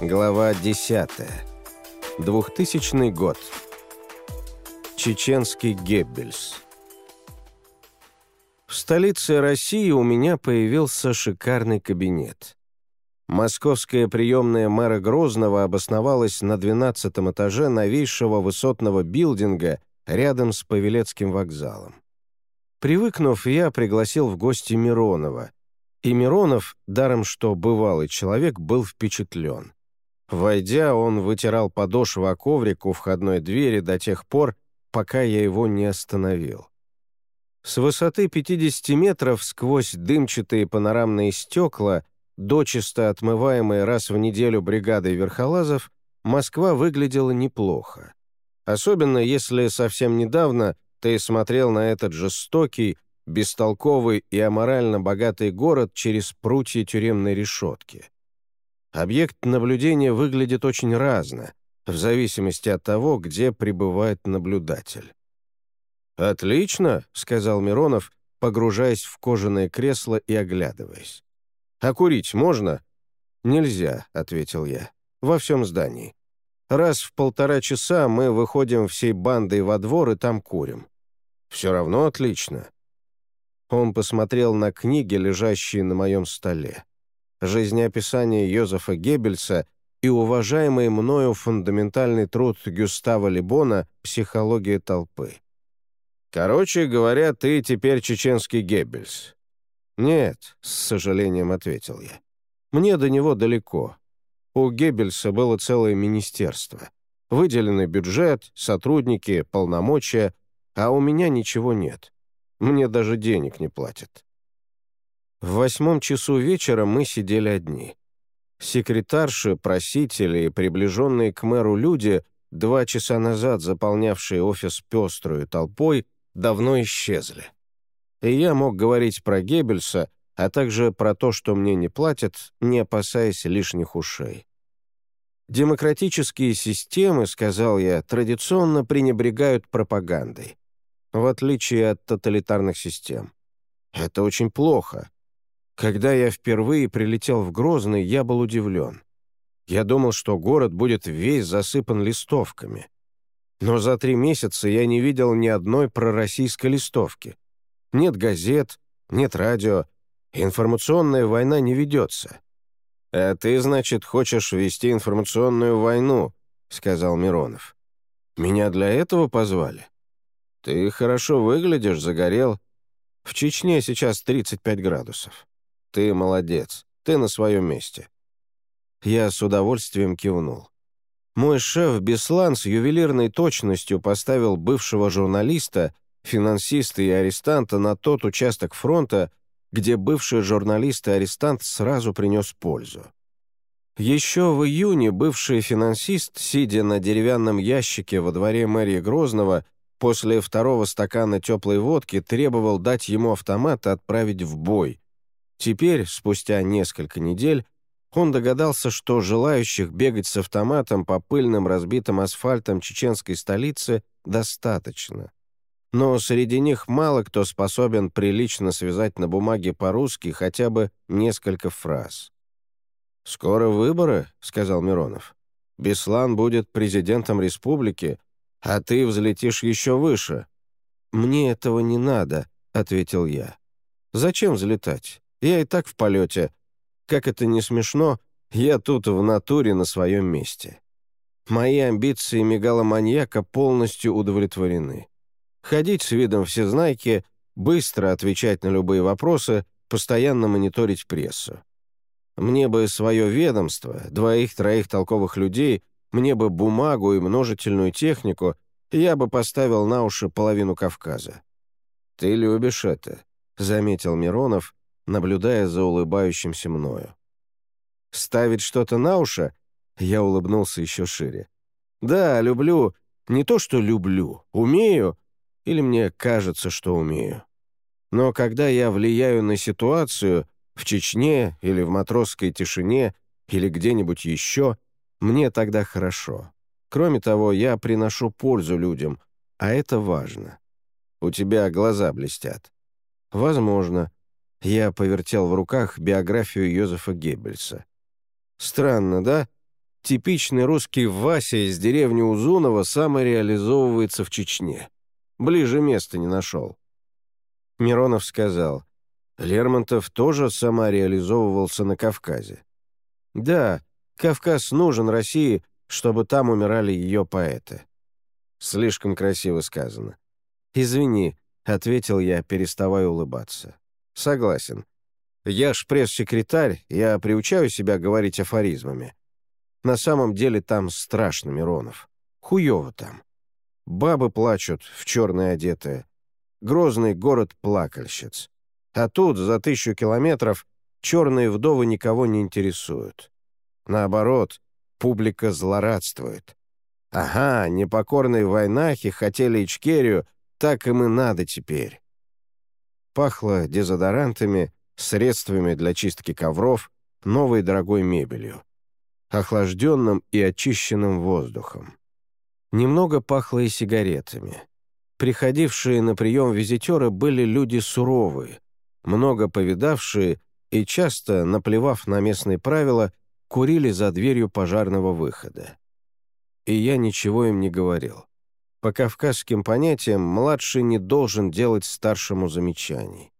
Глава 10. 2000 год. Чеченский Геббельс. В столице России у меня появился шикарный кабинет. Московская приемная мэра Грозного обосновалась на 12 этаже новейшего высотного билдинга рядом с Павелецким вокзалом. Привыкнув, я пригласил в гости Миронова, и Миронов, даром что бывалый человек, был впечатлен. Войдя, он вытирал подошву о коврик у входной двери до тех пор, пока я его не остановил. С высоты 50 метров сквозь дымчатые панорамные стекла, дочисто отмываемые раз в неделю бригадой верхолазов, Москва выглядела неплохо. Особенно если совсем недавно ты смотрел на этот жестокий, бестолковый и аморально богатый город через прутья тюремной решетки. Объект наблюдения выглядит очень разно, в зависимости от того, где пребывает наблюдатель. «Отлично», — сказал Миронов, погружаясь в кожаное кресло и оглядываясь. «А курить можно?» «Нельзя», — ответил я, — «во всем здании. Раз в полтора часа мы выходим всей бандой во двор и там курим. Все равно отлично». Он посмотрел на книги, лежащие на моем столе жизнеописание Йозефа Геббельса и уважаемый мною фундаментальный труд Гюстава Либона «Психология толпы». «Короче говоря, ты теперь чеченский Геббельс». «Нет», — с сожалением ответил я. «Мне до него далеко. У Геббельса было целое министерство. Выделенный бюджет, сотрудники, полномочия, а у меня ничего нет. Мне даже денег не платят». В восьмом часу вечера мы сидели одни. Секретарши, просители и приближенные к мэру люди, два часа назад заполнявшие офис пеструю толпой, давно исчезли. И я мог говорить про Геббельса, а также про то, что мне не платят, не опасаясь лишних ушей. Демократические системы, сказал я, традиционно пренебрегают пропагандой, в отличие от тоталитарных систем. Это очень плохо, когда я впервые прилетел в Грозный, я был удивлен. Я думал, что город будет весь засыпан листовками. Но за три месяца я не видел ни одной пророссийской листовки. Нет газет, нет радио. Информационная война не ведется. «А ты, значит, хочешь вести информационную войну?» — сказал Миронов. «Меня для этого позвали?» «Ты хорошо выглядишь, загорел. В Чечне сейчас 35 градусов». «Ты молодец. Ты на своем месте». Я с удовольствием кивнул. Мой шеф Беслан с ювелирной точностью поставил бывшего журналиста, финансиста и арестанта на тот участок фронта, где бывший журналист и арестант сразу принес пользу. Еще в июне бывший финансист, сидя на деревянном ящике во дворе мэрии Грозного, после второго стакана теплой водки требовал дать ему автомат и отправить в бой, Теперь, спустя несколько недель, он догадался, что желающих бегать с автоматом по пыльным разбитым асфальтам чеченской столицы достаточно. Но среди них мало кто способен прилично связать на бумаге по-русски хотя бы несколько фраз. «Скоро выборы», — сказал Миронов. «Беслан будет президентом республики, а ты взлетишь еще выше». «Мне этого не надо», — ответил я. «Зачем взлетать? Я и так в полете. Как это не смешно, я тут в натуре на своем месте. Мои амбиции мегаломаньяка полностью удовлетворены. Ходить с видом всезнайки, быстро отвечать на любые вопросы, постоянно мониторить прессу. Мне бы свое ведомство, двоих-троих толковых людей, мне бы бумагу и множительную технику, я бы поставил на уши половину Кавказа. «Ты любишь это», — заметил Миронов, наблюдая за улыбающимся мною. «Ставить что-то на уши?» Я улыбнулся еще шире. «Да, люблю. Не то, что люблю. Умею. Или мне кажется, что умею. Но когда я влияю на ситуацию в Чечне или в матросской тишине или где-нибудь еще, мне тогда хорошо. Кроме того, я приношу пользу людям, а это важно. У тебя глаза блестят. Возможно. Я повертел в руках биографию Йозефа Геббельса. Странно, да? Типичный русский Вася из деревни Узунова самореализовывается в Чечне. Ближе места не нашел. Миронов сказал, Лермонтов тоже самореализовывался на Кавказе. Да, Кавказ нужен России, чтобы там умирали ее поэты. Слишком красиво сказано. «Извини», — ответил я, переставая улыбаться. «Согласен. Я ж пресс-секретарь, я приучаю себя говорить афоризмами. На самом деле там страшно, Миронов. Хуёво там. Бабы плачут, в черное одетые. Грозный город плакальщиц. А тут, за тысячу километров, черные вдовы никого не интересуют. Наоборот, публика злорадствует. Ага, непокорные войнахи хотели Ичкерию, так им и надо теперь. Пахло дезодорантами, средствами для чистки ковров, новой дорогой мебелью, охлажденным и очищенным воздухом. Немного пахло и сигаретами. Приходившие на прием визитеры были люди суровые, много повидавшие и часто, наплевав на местные правила, курили за дверью пожарного выхода. И я ничего им не говорил. По кавказским понятиям, младший не должен делать старшему замечаний.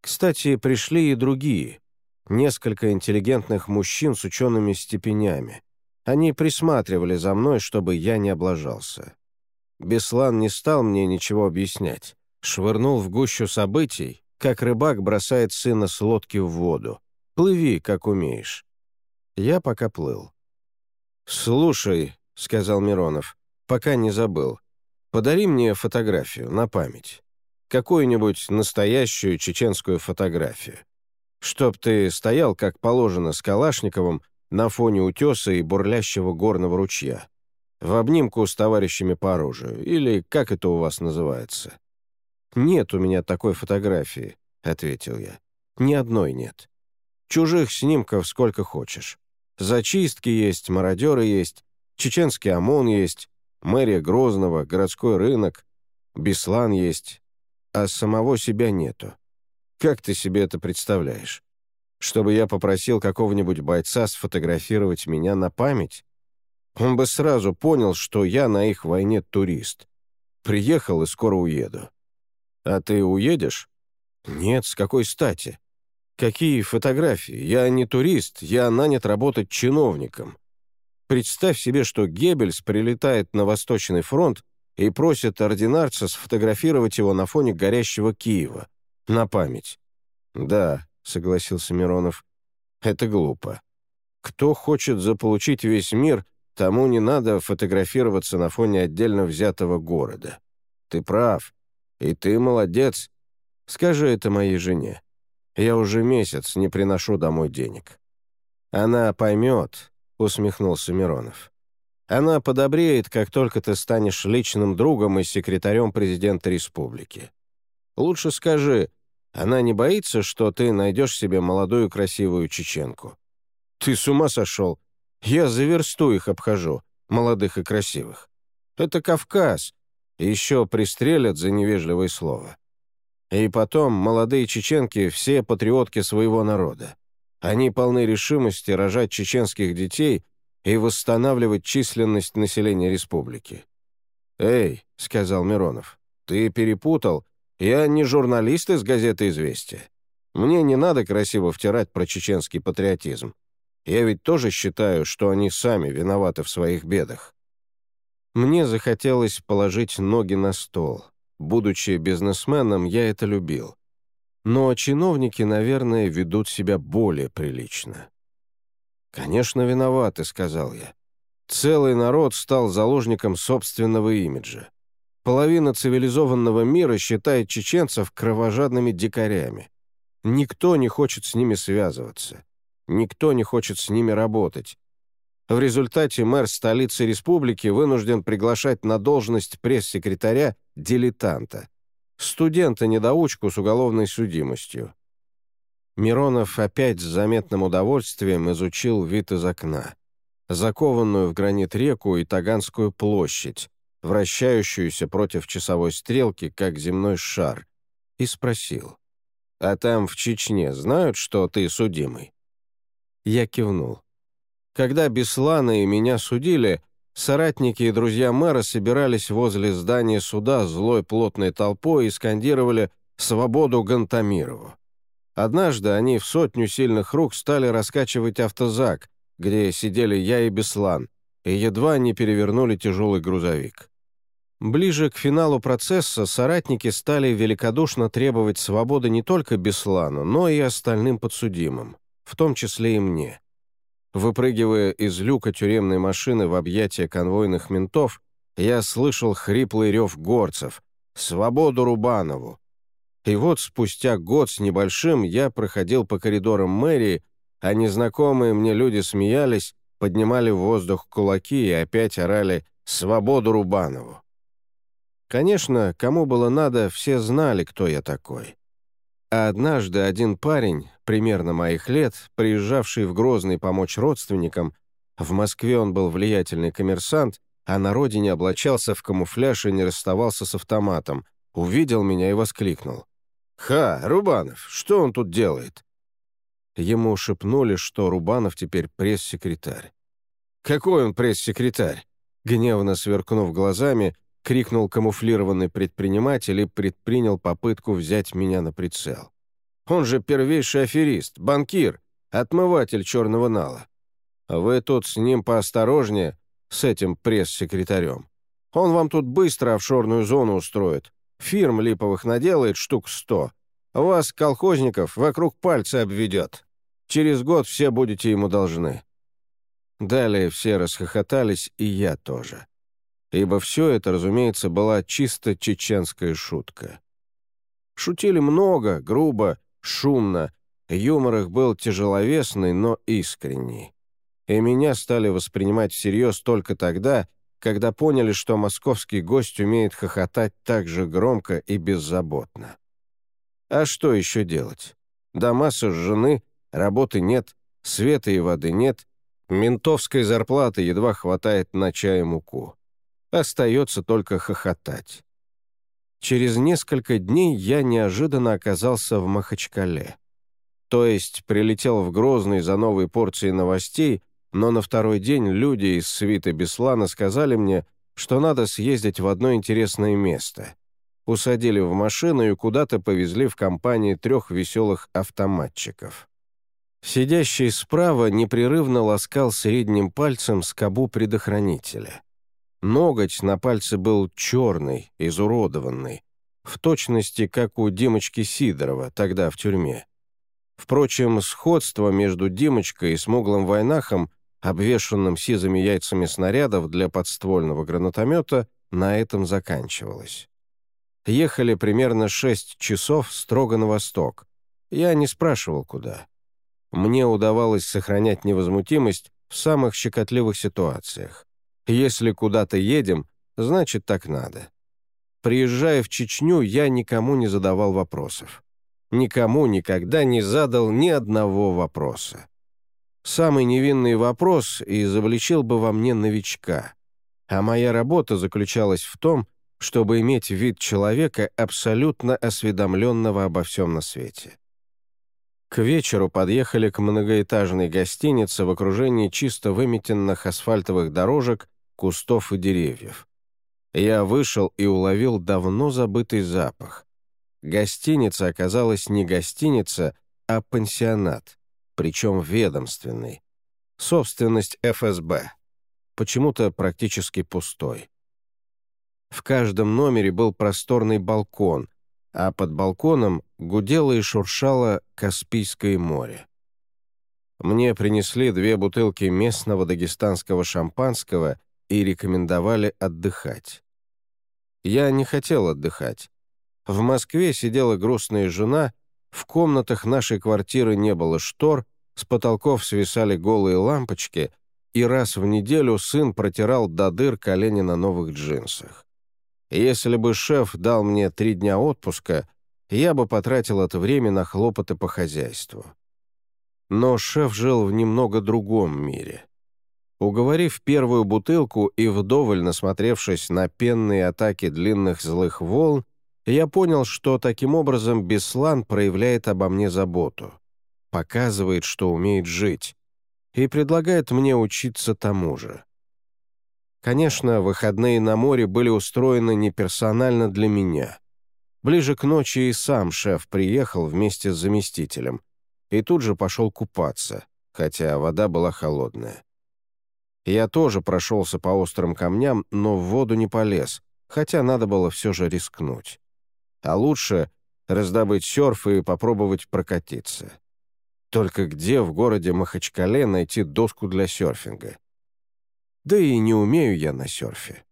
Кстати, пришли и другие. Несколько интеллигентных мужчин с учеными степенями. Они присматривали за мной, чтобы я не облажался. Беслан не стал мне ничего объяснять. Швырнул в гущу событий, как рыбак бросает сына с лодки в воду. «Плыви, как умеешь». Я пока плыл. «Слушай», — сказал Миронов, — «пока не забыл. Подари мне фотографию на память. Какую-нибудь настоящую чеченскую фотографию. Чтоб ты стоял, как положено, с Калашниковым на фоне утеса и бурлящего горного ручья. В обнимку с товарищами по оружию, или как это у вас называется. «Нет у меня такой фотографии», — ответил я. «Ни одной нет. Чужих снимков сколько хочешь. Зачистки есть, мародеры есть, чеченский ОМОН есть, мэрия Грозного, городской рынок, Беслан есть, а самого себя нету. Как ты себе это представляешь? Чтобы я попросил какого-нибудь бойца сфотографировать меня на память? Он бы сразу понял, что я на их войне турист. Приехал и скоро уеду. А ты уедешь? Нет, с какой стати? Какие фотографии? Я не турист, я нанят работать чиновником. Представь себе, что Геббельс прилетает на Восточный фронт и просит ординарца сфотографировать его на фоне горящего Киева. На память. «Да», — согласился Миронов, — «это глупо. Кто хочет заполучить весь мир, тому не надо фотографироваться на фоне отдельно взятого города. Ты прав. И ты молодец. Скажи это моей жене. Я уже месяц не приношу домой денег». «Она поймет», — усмехнулся Миронов. «Она подобреет, как только ты станешь личным другом и секретарем президента республики. Лучше скажи, она не боится, что ты найдешь себе молодую красивую чеченку? Ты с ума сошел? Я за версту их обхожу, молодых и красивых. Это Кавказ. Еще пристрелят за невежливое слово. И потом, молодые чеченки — все патриотки своего народа. Они полны решимости рожать чеченских детей и восстанавливать численность населения республики. «Эй», — сказал Миронов, — «ты перепутал. Я не журналист из газеты «Известия». Мне не надо красиво втирать про чеченский патриотизм. Я ведь тоже считаю, что они сами виноваты в своих бедах». Мне захотелось положить ноги на стол — Будучи бизнесменом, я это любил. Но чиновники, наверное, ведут себя более прилично. «Конечно, виноваты», — сказал я. «Целый народ стал заложником собственного имиджа. Половина цивилизованного мира считает чеченцев кровожадными дикарями. Никто не хочет с ними связываться. Никто не хочет с ними работать. В результате мэр столицы республики вынужден приглашать на должность пресс-секретаря дилетанта, студента-недоучку с уголовной судимостью. Миронов опять с заметным удовольствием изучил вид из окна, закованную в гранит реку и Таганскую площадь, вращающуюся против часовой стрелки, как земной шар, и спросил, «А там, в Чечне, знают, что ты судимый?» Я кивнул. Когда Беслана и меня судили, соратники и друзья мэра собирались возле здания суда злой плотной толпой и скандировали «Свободу Гантамирову». Однажды они в сотню сильных рук стали раскачивать автозак, где сидели я и Беслан, и едва не перевернули тяжелый грузовик. Ближе к финалу процесса соратники стали великодушно требовать свободы не только Беслану, но и остальным подсудимым, в том числе и мне. Выпрыгивая из люка тюремной машины в объятия конвойных ментов, я слышал хриплый рев горцев «Свободу Рубанову!» И вот спустя год с небольшим я проходил по коридорам мэрии, а незнакомые мне люди смеялись, поднимали в воздух кулаки и опять орали «Свободу Рубанову!». Конечно, кому было надо, все знали, кто я такой. А однажды один парень, примерно моих лет, приезжавший в Грозный помочь родственникам, в Москве он был влиятельный коммерсант, а на родине облачался в камуфляж и не расставался с автоматом, увидел меня и воскликнул. «Ха, Рубанов, что он тут делает?» Ему шепнули, что Рубанов теперь пресс-секретарь. «Какой он пресс-секретарь?» Гневно сверкнув глазами, крикнул камуфлированный предприниматель и предпринял попытку взять меня на прицел. «Он же первейший аферист, банкир, отмыватель черного нала. Вы тут с ним поосторожнее, с этим пресс-секретарем. Он вам тут быстро офшорную зону устроит, Фирм липовых наделает штук сто. Вас, колхозников, вокруг пальца обведет. Через год все будете ему должны». Далее все расхохотались, и я тоже. Ибо все это, разумеется, была чисто чеченская шутка. Шутили много, грубо, шумно. Юмор их был тяжеловесный, но искренний. И меня стали воспринимать всерьез только тогда, когда поняли, что московский гость умеет хохотать так же громко и беззаботно. А что еще делать? Дома сожжены, работы нет, света и воды нет, ментовской зарплаты едва хватает на чай и муку. Остается только хохотать. Через несколько дней я неожиданно оказался в Махачкале. То есть прилетел в Грозный за новой порцией новостей, но на второй день люди из свиты Беслана сказали мне, что надо съездить в одно интересное место. Усадили в машину и куда-то повезли в компании трех веселых автоматчиков. Сидящий справа непрерывно ласкал средним пальцем скобу предохранителя. Ноготь на пальце был черный, изуродованный, в точности, как у Димочки Сидорова тогда в тюрьме. Впрочем, сходство между Димочкой и смуглым войнахом обвешанным сизыми яйцами снарядов для подствольного гранатомета, на этом заканчивалось. Ехали примерно шесть часов строго на восток. Я не спрашивал, куда. Мне удавалось сохранять невозмутимость в самых щекотливых ситуациях. Если куда-то едем, значит, так надо. Приезжая в Чечню, я никому не задавал вопросов. Никому никогда не задал ни одного вопроса. Самый невинный вопрос изобличил бы во мне новичка. А моя работа заключалась в том, чтобы иметь вид человека, абсолютно осведомленного обо всем на свете. К вечеру подъехали к многоэтажной гостинице в окружении чисто выметенных асфальтовых дорожек, кустов и деревьев. Я вышел и уловил давно забытый запах. Гостиница оказалась не гостиница, а пансионат причем ведомственный. Собственность ФСБ. Почему-то практически пустой. В каждом номере был просторный балкон, а под балконом гудело и шуршало Каспийское море. Мне принесли две бутылки местного дагестанского шампанского и рекомендовали отдыхать. Я не хотел отдыхать. В Москве сидела грустная жена — в комнатах нашей квартиры не было штор, с потолков свисали голые лампочки, и раз в неделю сын протирал до дыр колени на новых джинсах. Если бы шеф дал мне три дня отпуска, я бы потратил это время на хлопоты по хозяйству. Но шеф жил в немного другом мире. Уговорив первую бутылку и вдоволь насмотревшись на пенные атаки длинных злых волн, я понял, что таким образом Беслан проявляет обо мне заботу, показывает, что умеет жить. и предлагает мне учиться тому же. Конечно, выходные на море были устроены не персонально для меня. Ближе к ночи и сам шеф приехал вместе с заместителем и тут же пошел купаться, хотя вода была холодная. Я тоже прошелся по острым камням, но в воду не полез, хотя надо было все же рискнуть. А лучше раздобыть серф и попробовать прокатиться. Только где в городе Махачкале найти доску для серфинга? Да и не умею я на серфе.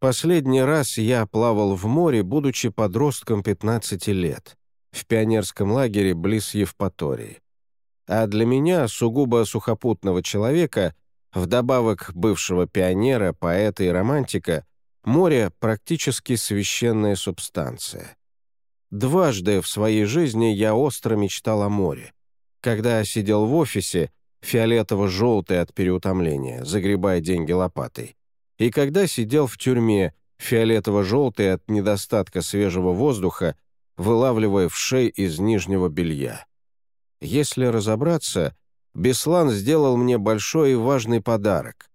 Последний раз я плавал в море, будучи подростком 15 лет, в пионерском лагере близ Евпатории. А для меня, сугубо сухопутного человека, вдобавок бывшего пионера, поэта и романтика, море — практически священная субстанция. Дважды в своей жизни я остро мечтал о море. Когда сидел в офисе, фиолетово-желтый от переутомления, загребая деньги лопатой, и когда сидел в тюрьме, фиолетово-желтый от недостатка свежего воздуха, вылавливая в шей из нижнего белья. Если разобраться, Беслан сделал мне большой и важный подарок.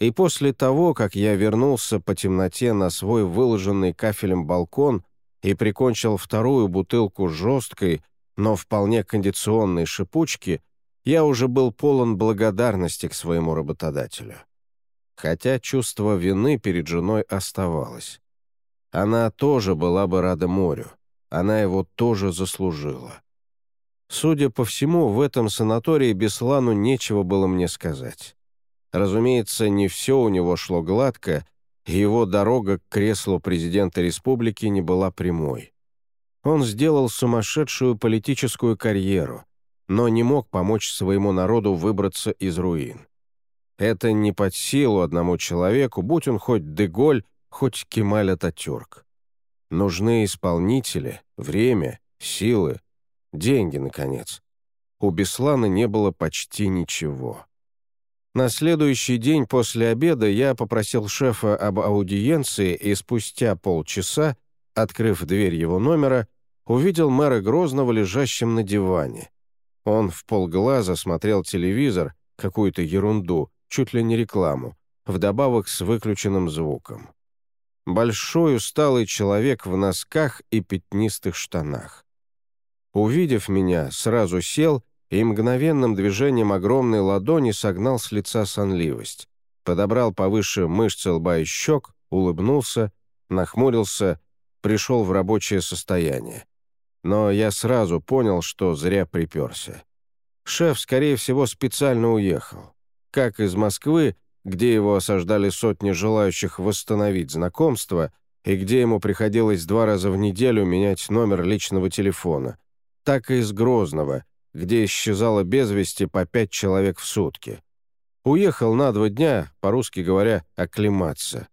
И после того, как я вернулся по темноте на свой выложенный кафелем балкон и прикончил вторую бутылку жесткой, но вполне кондиционной шипучки, я уже был полон благодарности к своему работодателю. Хотя чувство вины перед женой оставалось. Она тоже была бы рада морю. Она его тоже заслужила. Судя по всему, в этом санатории Беслану нечего было мне сказать. Разумеется, не все у него шло гладко, и его дорога к креслу президента республики не была прямой. Он сделал сумасшедшую политическую карьеру, но не мог помочь своему народу выбраться из руин. Это не под силу одному человеку, будь он хоть Деголь, хоть Кемаль Ататюрк. Нужны исполнители, время, силы, деньги, наконец. У Беслана не было почти ничего. На следующий день после обеда я попросил шефа об аудиенции и спустя полчаса, открыв дверь его номера, увидел мэра Грозного лежащим на диване. Он в полглаза смотрел телевизор, какую-то ерунду, чуть ли не рекламу, вдобавок с выключенным звуком. Большой усталый человек в носках и пятнистых штанах. Увидев меня, сразу сел и мгновенным движением огромной ладони согнал с лица сонливость, подобрал повыше мышцы лба и щек, улыбнулся, нахмурился, пришел в рабочее состояние но я сразу понял, что зря приперся. Шеф, скорее всего, специально уехал. Как из Москвы, где его осаждали сотни желающих восстановить знакомство, и где ему приходилось два раза в неделю менять номер личного телефона, так и из Грозного, где исчезало без вести по пять человек в сутки. Уехал на два дня, по-русски говоря, оклематься.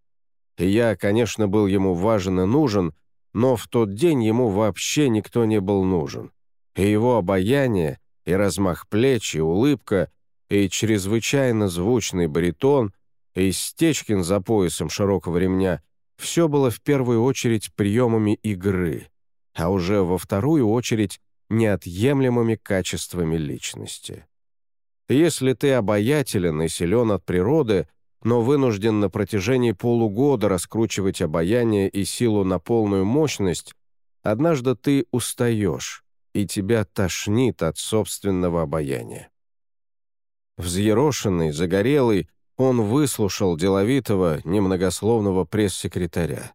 И я, конечно, был ему важен и нужен, но в тот день ему вообще никто не был нужен. И его обаяние, и размах плеч, и улыбка, и чрезвычайно звучный баритон, и Стечкин за поясом широкого ремня — все было в первую очередь приемами игры, а уже во вторую очередь неотъемлемыми качествами личности. Если ты обаятелен и силен от природы — но вынужден на протяжении полугода раскручивать обаяние и силу на полную мощность, однажды ты устаешь, и тебя тошнит от собственного обаяния. Взъерошенный, загорелый, он выслушал деловитого, немногословного пресс-секретаря.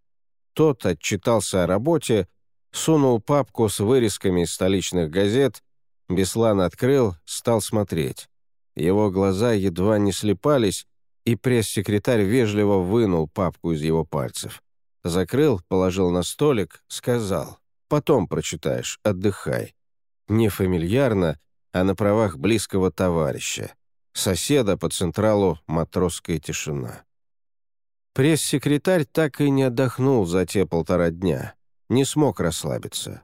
Тот отчитался о работе, сунул папку с вырезками из столичных газет, Беслан открыл, стал смотреть. Его глаза едва не слепались, и пресс-секретарь вежливо вынул папку из его пальцев. Закрыл, положил на столик, сказал, «Потом прочитаешь, отдыхай». Не фамильярно, а на правах близкого товарища. Соседа по централу «Матросская тишина». Пресс-секретарь так и не отдохнул за те полтора дня, не смог расслабиться.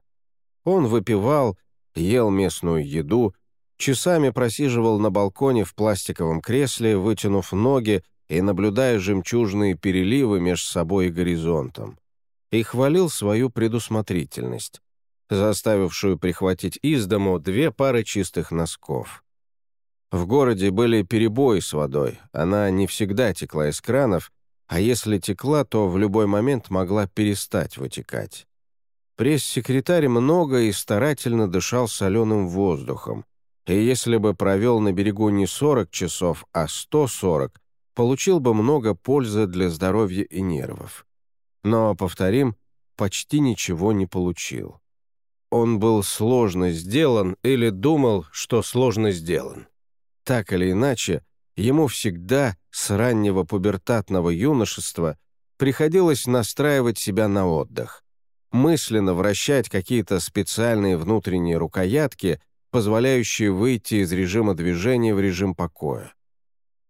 Он выпивал, ел местную еду, часами просиживал на балконе в пластиковом кресле, вытянув ноги и наблюдая жемчужные переливы между собой и горизонтом. И хвалил свою предусмотрительность, заставившую прихватить из дому две пары чистых носков. В городе были перебои с водой, она не всегда текла из кранов, а если текла, то в любой момент могла перестать вытекать. Пресс-секретарь много и старательно дышал соленым воздухом, и если бы провел на берегу не 40 часов, а 140, получил бы много пользы для здоровья и нервов. Но, повторим, почти ничего не получил. Он был сложно сделан или думал, что сложно сделан. Так или иначе, ему всегда с раннего пубертатного юношества приходилось настраивать себя на отдых, мысленно вращать какие-то специальные внутренние рукоятки, позволяющие выйти из режима движения в режим покоя.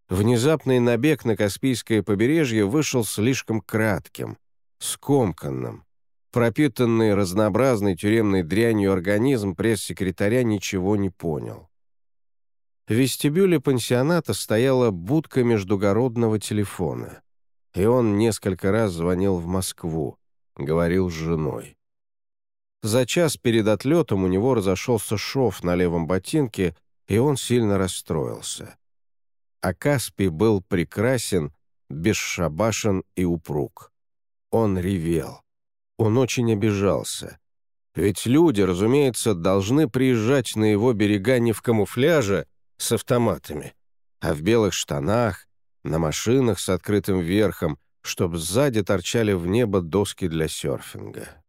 Внезапный набег на Каспийское побережье вышел слишком кратким, скомканным. Пропитанный разнообразной тюремной дрянью организм пресс-секретаря ничего не понял. В вестибюле пансионата стояла будка междугородного телефона, и он несколько раз звонил в Москву, говорил с женой. За час перед отлетом у него разошелся шов на левом ботинке, и он сильно расстроился. А Каспий был прекрасен, бесшабашен и упруг. Он ревел. Он очень обижался. Ведь люди, разумеется, должны приезжать на его берега не в камуфляже, с автоматами, а в белых штанах, на машинах с открытым верхом, чтобы сзади торчали в небо доски для серфинга.